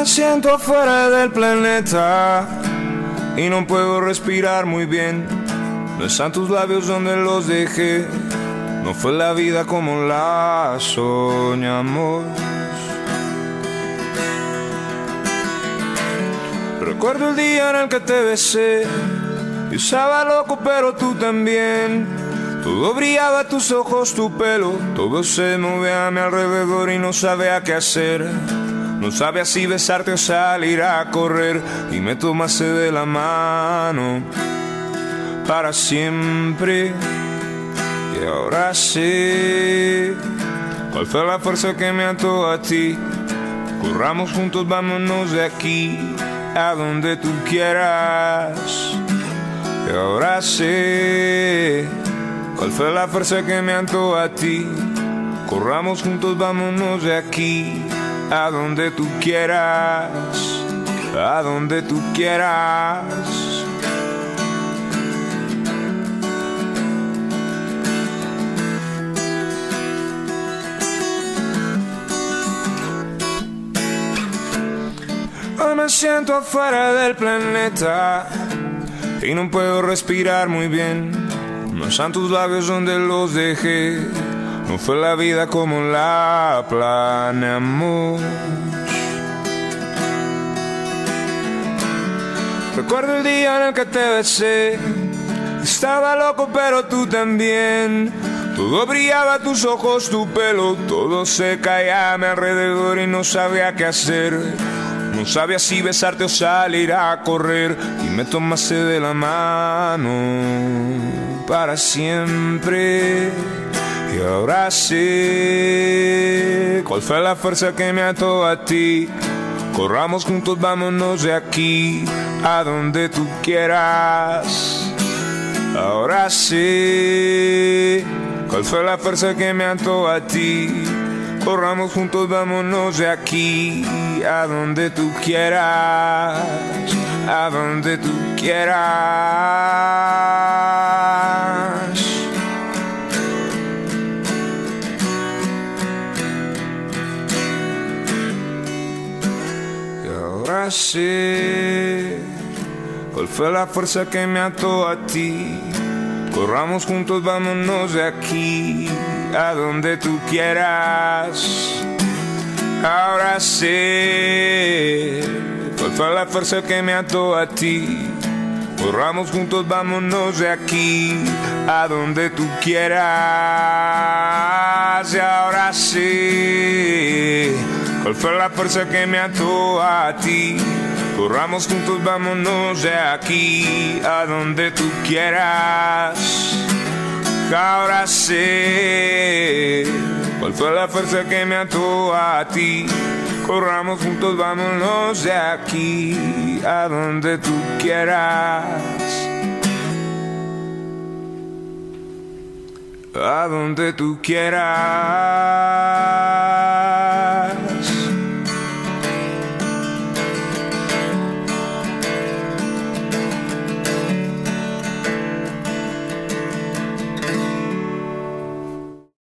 Me siento afuera del planeta y no puedo respirar muy bien. No están tus labios donde los dejé. No fue la vida como la soñamos. Recuerdo el día en el que te besé. Yo estaba loco, pero tú también. Todo brillaba, tus ojos, tu pelo. Todo se movía a mi alrededor y no sabía qué hacer. No sabía si besarte o salir a correr. Y me tomaste de la mano para siempre. Y ahora sé cuál fue la fuerza que me ató a ti. Corramos juntos, vámonos de aquí a donde tú quieras. Y ahora sé cuál fue la fuerza que me ató a ti. Corramos juntos, vámonos de aquí a donde tú quieras, a donde tú quieras. Hoy me siento afuera del planeta y no puedo respirar muy bien. No están tus labios donde los dejé. No fue la vida como la planeamos. Recuerdo el día en el que te besé. Estaba loco, pero tú también. Todo brillaba, tus ojos, tu pelo. Todo se caía a mi alrededor y no sabía qué hacer. No sabía si besarte o salir a correr. Y me tomaste de la mano para siempre. Y ahora sé cuál fue la fuerza que me ató a ti. Corramos juntos, vámonos de aquí a donde tú quieras. Ahora sé cuál fue la fuerza que me ató a ti. Corramos juntos, vámonos de aquí a donde tú quieras. A donde tú quieras. Sé cuál fue la fuerza que me ató a ti. Corramos juntos, vámonos de aquí a donde tú quieras. Ahora sé cuál fue la fuerza que me ató a ti. Corramos juntos, vámonos de aquí a donde tú quieras. Y ahora sé cuál fue la fuerza que me ató a ti. Corramos juntos, vámonos de aquí a donde tú quieras. Ahora sé cuál fue la fuerza que me ató a ti. Corramos juntos, vámonos de aquí a donde tú quieras. A donde tú quieras.